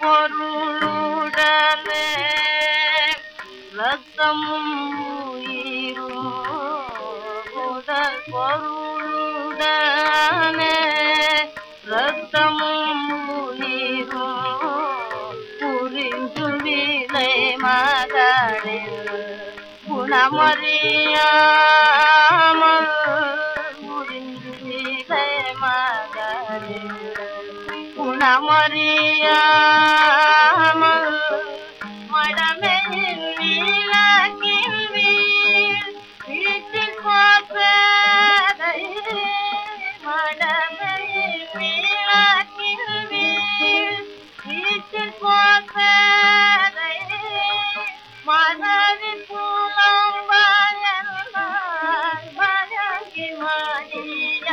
பொருளுடனே ரத்தமும் உயிரும் உடல் பொருளுடனே ரத்தமும் உயிரும் புரிந்தும் விலை மகளில் குணமறியாமல் புரிந்து விலை மகளில் குணமறியாமல் மடமையின் விளக்கில் வீட்டில் பார்ப்பதை மடமையின் வீட்டில் பார்ப்பதை மனதில் மயங்கி மடிய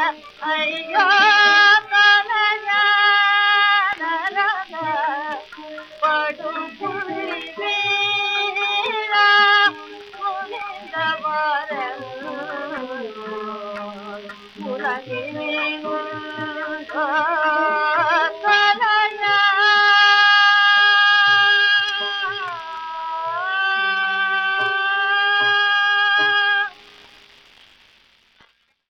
Thank you.